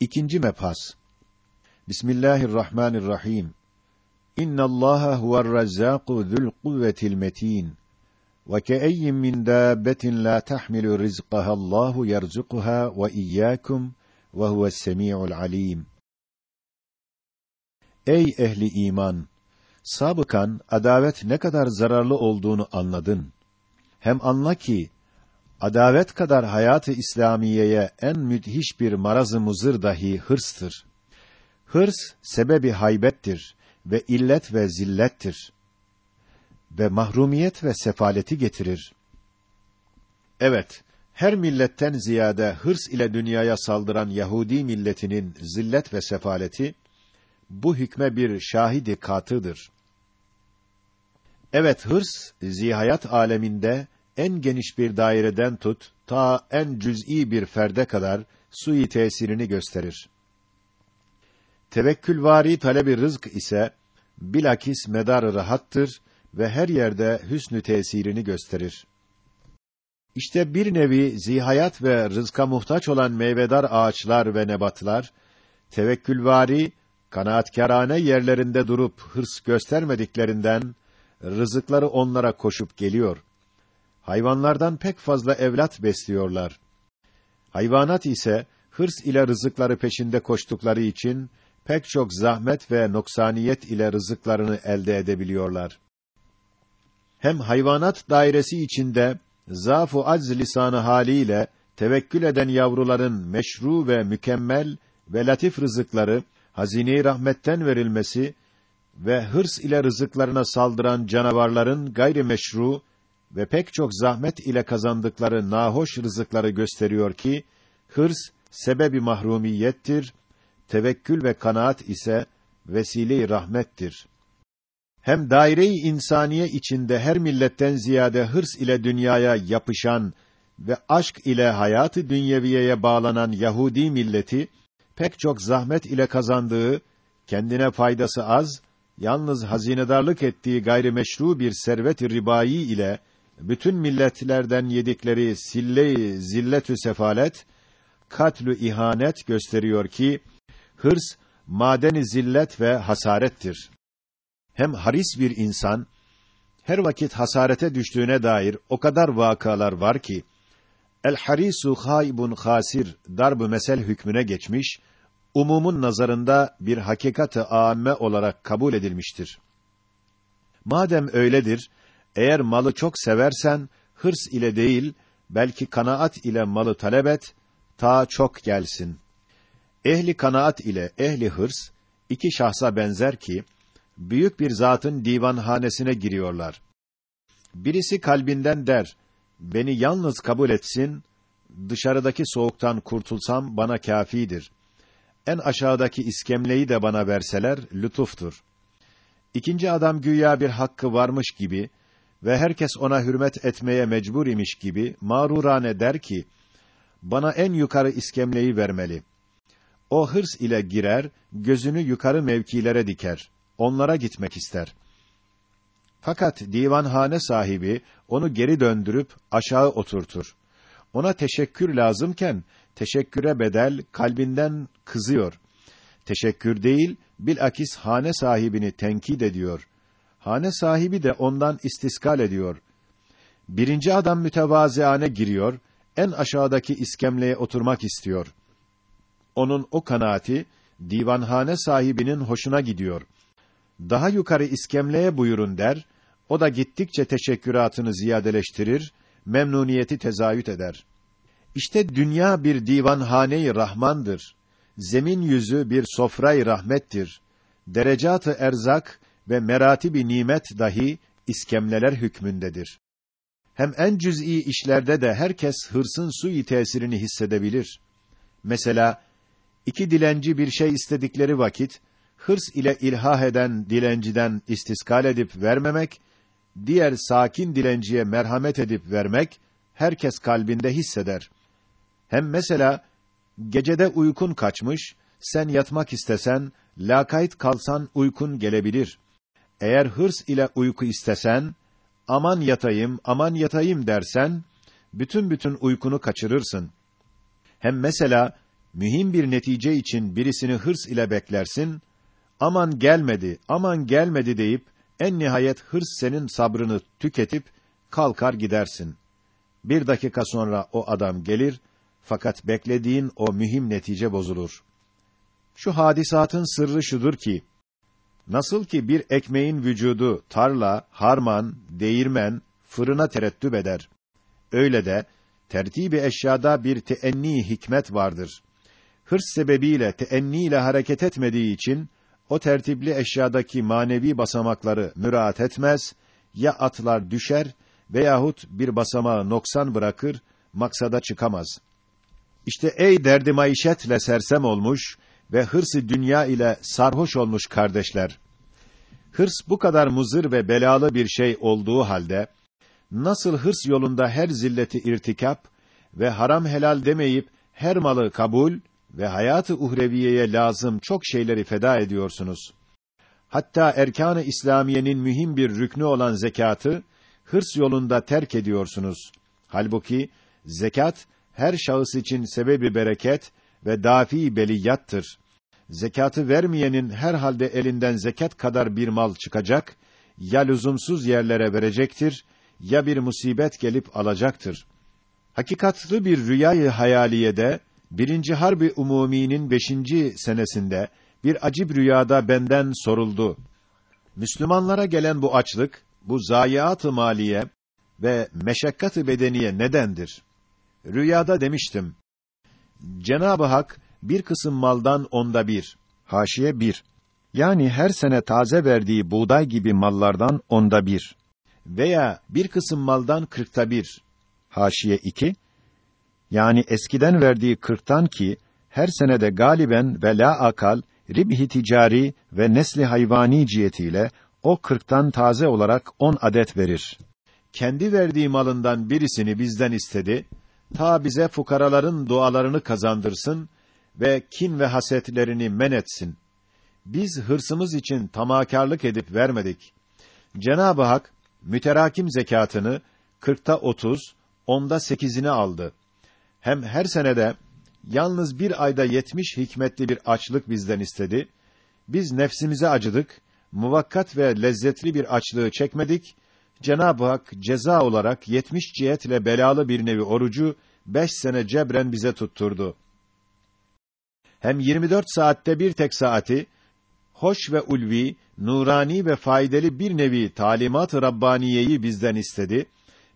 İkinci mebhas. Bismillahirrahmanirrahim. İnnallaha huve'r-Rezzâku zul kuvvetil metin. Ve ke'eyyin min dâbbetin la tahmilu rizqaha Allahu yerzukuha ve iyyakum ve huve's-semî'ul alîm. Ey ehli iman! Sabıkan adavet ne kadar zararlı olduğunu anladın. Hem anla ki adavet kadar hayatı İslamiyeye en müthiş bir marazı muzır dahi hırstır. Hırs sebebi haybettir ve illet ve zillettir. Ve mahrumiyet ve sefaleti getirir. Evet, her milletten ziyade hırs ile dünyaya saldıran Yahudi milletinin zillet ve sefaleti bu hükme bir şahidi katıdır. Evet, hırs zihayat aleminde en geniş bir daireden tut ta en cüz'i bir ferde kadar sui tesirini gösterir. Tevekkülvari talebi rızk ise bilakis medar rahattır ve her yerde hüsnü tesirini gösterir. İşte bir nevi zihayat ve rızka muhtaç olan meyvedar ağaçlar ve nebatlar tevekkülvari kanaatkârane yerlerinde durup hırs göstermediklerinden rızıkları onlara koşup geliyor. Hayvanlardan pek fazla evlat besliyorlar. Hayvanat ise hırs ile rızıkları peşinde koştukları için pek çok zahmet ve noksaniyet ile rızıklarını elde edebiliyorlar. Hem hayvanat dairesi içinde zafu acz lisanı haliyle tevekkül eden yavruların meşru ve mükemmel ve latif rızıkları hazine-i rahmetten verilmesi ve hırs ile rızıklarına saldıran canavarların gayri meşru ve pek çok zahmet ile kazandıkları nahoş rızıkları gösteriyor ki hırs sebebi mahrumiyettir, tevekkül ve kanaat ise vesile-i rahmettir. Hem daire-i insaniye içinde her milletten ziyade hırs ile dünyaya yapışan ve aşk ile hayatı dünyeviyeye bağlanan Yahudi milleti pek çok zahmet ile kazandığı, kendine faydası az, yalnız hazinedarlık ettiği gayrimeşru bir servet-i ribai ile bütün milletlerden yedikleri sille-i zilletü sefalet, katlü ihanet gösteriyor ki hırs madeni zillet ve hasarettir. Hem haris bir insan her vakit hasarete düştüğüne dair o kadar vakalar var ki el harisu haybun hasir darb mesel hükmüne geçmiş, umumun nazarında bir hakikatı âme olarak kabul edilmiştir. Madem öyledir, eğer malı çok seversen hırs ile değil, belki kanaat ile malı talep et, ta çok gelsin. Ehli kanaat ile ehli hırs iki şahsa benzer ki büyük bir zatın divanhanesine giriyorlar. Birisi kalbinden der: Beni yalnız kabul etsin, dışarıdaki soğuktan kurtulsam bana kâfidir. En aşağıdaki iskemleyi de bana verseler lütuftur. İkinci adam güya bir hakkı varmış gibi ve herkes ona hürmet etmeye mecbur imiş gibi mağrurane der ki: Bana en yukarı iskemleyi vermeli. O hırs ile girer, gözünü yukarı mevkilere diker. Onlara gitmek ister. Fakat divanhane sahibi onu geri döndürüp aşağı oturtur. Ona teşekkür lazımken teşekküre bedel kalbinden kızıyor. Teşekkür değil, bilakis hane sahibini tenkit ediyor. Hane sahibi de ondan istiskal ediyor. Birinci adam mütevaziane giriyor, en aşağıdaki iskemleye oturmak istiyor. Onun o kanaati, divanhane sahibinin hoşuna gidiyor. Daha yukarı iskemleye buyurun der, o da gittikçe teşekküratını ziyadeleştirir, memnuniyeti tezayüt eder. İşte dünya bir divanhane-i rahmandır. Zemin yüzü bir sofra-i rahmettir. Derecat-ı erzak ve meratibi nimet dahi iskemleler hükmündedir. Hem en cüz'i işlerde de herkes hırsın sui tesirini hissedebilir. Mesela iki dilenci bir şey istedikleri vakit hırs ile ilhah eden dilenciden istiskal edip vermemek, diğer sakin dilenciye merhamet edip vermek herkes kalbinde hisseder. Hem mesela gecede uykun kaçmış, sen yatmak istesen, lakayt kalsan uykun gelebilir. Eğer hırs ile uyku istesen, aman yatayım, aman yatayım dersen, bütün bütün uykunu kaçırırsın. Hem mesela, mühim bir netice için birisini hırs ile beklersin, aman gelmedi, aman gelmedi deyip, en nihayet hırs senin sabrını tüketip, kalkar gidersin. Bir dakika sonra o adam gelir, fakat beklediğin o mühim netice bozulur. Şu hadisatın sırrı şudur ki, nasıl ki bir ekmeğin vücudu tarla, harman, değirmen, fırına terettüp eder. Öyle de tertibi eşyada bir teenni hikmet vardır. Hırs sebebiyle teenni ile hareket etmediği için o tertipli eşyadaki manevi basamakları müraat etmez, ya atlar düşer veyahut bir basamağı noksan bırakır, maksada çıkamaz. İşte ey derdi maişetle sersem olmuş ve hırsı dünya ile sarhoş olmuş kardeşler. Hırs bu kadar muzır ve belalı bir şey olduğu halde, nasıl hırs yolunda her zilleti irtikap ve haram helal demeyip her malı kabul ve hayatı uhreviyeye lazım çok şeyleri feda ediyorsunuz. Hatta erkan-ı İslamiyenin mühim bir rüknü olan zekatı hırs yolunda terk ediyorsunuz. Halbuki zekat her şahıs için sebebi bereket ve dafi beliyattır. Zekatı vermeyenin her halde elinden zekat kadar bir mal çıkacak, ya lüzumsuz yerlere verecektir, ya bir musibet gelip alacaktır. Hakikatlı bir rüyayı hayaliyede, birinci harbi umuminin beşinci senesinde, bir acib rüyada benden soruldu. Müslümanlara gelen bu açlık, bu zayiat-ı maliye ve meşakkat-ı bedeniye nedendir? Rüyada demiştim. Cenab-ı Hak bir kısım maldan onda bir, haşiye bir. Yani her sene taze verdiği buğday gibi mallardan onda bir. Veya bir kısım maldan kırkta bir, haşiye iki. Yani eskiden verdiği kırktan ki, her senede galiben ve la akal, ribhi ticari ve nesli hayvani cihetiyle o kırktan taze olarak on adet verir. Kendi verdiği malından birisini bizden istedi, ta bize fukaraların dualarını kazandırsın ve kin ve hasetlerini men etsin. Biz hırsımız için tamakarlık edip vermedik. Cenab-ı Hak müterakim zekatını kırkta otuz, onda sekizini aldı. Hem her senede yalnız bir ayda yetmiş hikmetli bir açlık bizden istedi. Biz nefsimize acıdık, muvakkat ve lezzetli bir açlığı çekmedik. Cenab-ı Hak ceza olarak yetmiş cihetle belalı bir nevi orucu beş sene cebren bize tutturdu. Hem 24 saatte bir tek saati hoş ve ulvi, nurani ve faydalı bir nevi talimat-ı rabbaniyeyi bizden istedi.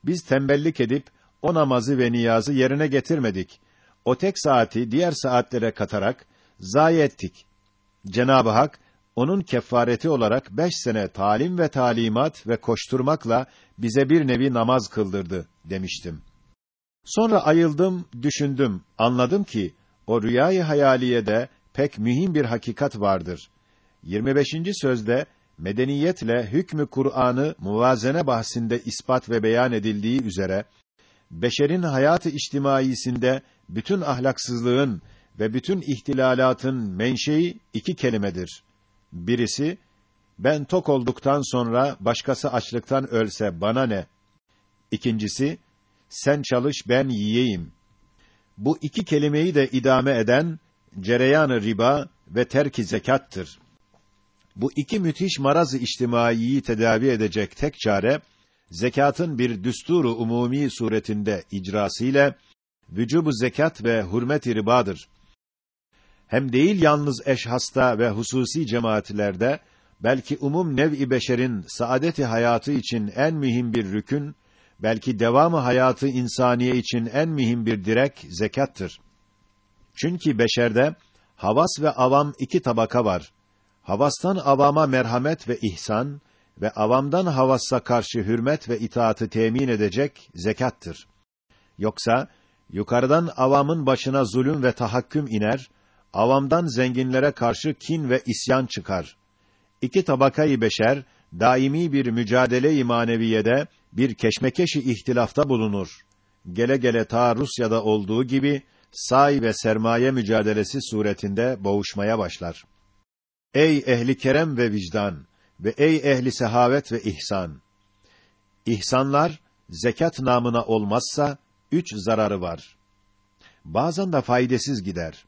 Biz tembellik edip o namazı ve niyazı yerine getirmedik. O tek saati diğer saatlere katarak zayi ettik. Cenab-ı Hak onun kefareti olarak beş sene talim ve talimat ve koşturmakla bize bir nevi namaz kıldırdı demiştim. Sonra ayıldım, düşündüm, anladım ki o rüyayı hayaliyede pek mühim bir hakikat vardır. 25. sözde medeniyetle hükmü Kur'an'ı muvazene bahsinde ispat ve beyan edildiği üzere beşerin hayatı içtimaisinde bütün ahlaksızlığın ve bütün ihtilalatın menşei iki kelimedir. Birisi ben tok olduktan sonra başkası açlıktan ölse bana ne? İkincisi sen çalış ben yiyeyim. Bu iki kelimeyi de idame eden cereyanı riba ve terki zekattır. Bu iki müthiş maraz-ı içtimaiyi tedavi edecek tek çare zekatın bir düsturu umumi suretinde icrası ile vücubu zekat ve hürmet-i ribadır. Hem değil yalnız eşhasta ve hususi cemaatlerde belki umum nev-i beşerin saadeti hayatı için en mühim bir rükün belki devamı hayatı insaniye için en mühim bir direk zekattır. Çünkü beşerde havas ve avam iki tabaka var. Havastan avama merhamet ve ihsan ve avamdan havassa karşı hürmet ve itaatı temin edecek zekattır. Yoksa yukarıdan avamın başına zulüm ve tahakküm iner, avamdan zenginlere karşı kin ve isyan çıkar. İki tabakayı beşer daimi bir mücadele-i maneviyede bir keşmekeşi ihtilafta bulunur. Gele gele ta Rusya'da olduğu gibi say ve sermaye mücadelesi suretinde boğuşmaya başlar. Ey ehli kerem ve vicdan ve ey ehli sehavet ve ihsan. İhsanlar zekat namına olmazsa üç zararı var. Bazen de faydasız gider.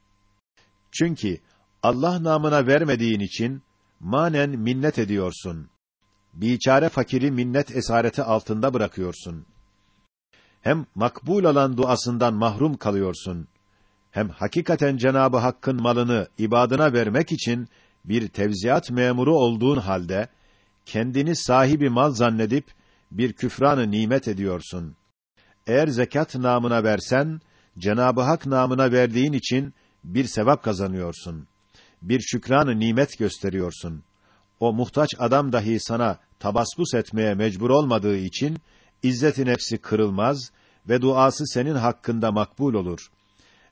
Çünkü Allah namına vermediğin için manen minnet ediyorsun. Biçare fakiri minnet esareti altında bırakıyorsun. Hem makbul olan duasından mahrum kalıyorsun. Hem hakikaten Cenabı Hakk'ın malını ibadına vermek için bir tevziat memuru olduğun halde kendini sahibi mal zannedip bir küfranı nimet ediyorsun. Eğer zekat namına versen Cenabı Hak namına verdiğin için bir sevap kazanıyorsun. Bir şükranı nimet gösteriyorsun. O muhtaç adam dahi sana tabaspus etmeye mecbur olmadığı için izzeti nefsi kırılmaz ve duası senin hakkında makbul olur.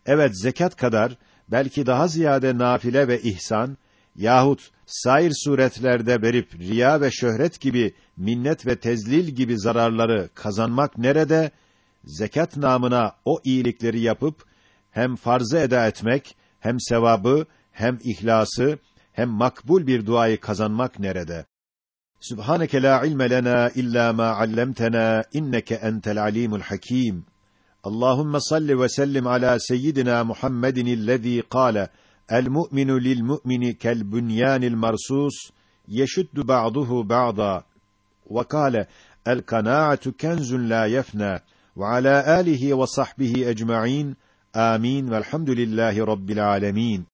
Evet zekat kadar belki daha ziyade nafile ve ihsan yahut sair suretlerde verip riya ve şöhret gibi minnet ve tezlil gibi zararları kazanmak nerede? Zekat namına o iyilikleri yapıp hem farzı eda etmek, hem sevabı, hem ihlası, hem makbul bir duayı kazanmak nerede? Subhaneke la ilme lena illa ma allamtena inneke entel alimul hakim. Allahumme salli ve sellim ala seyyidina Muhammedin'illezî kâle El-mu'minu lil-mu'mini kel-bunyanil marsus yeşuddu ba'duhu ba'da. Ve kâle El-kanâ'atu kenzun la yefnâ ve alâ âlihi ve sahbihi آمين والحمد لله رب العالمين.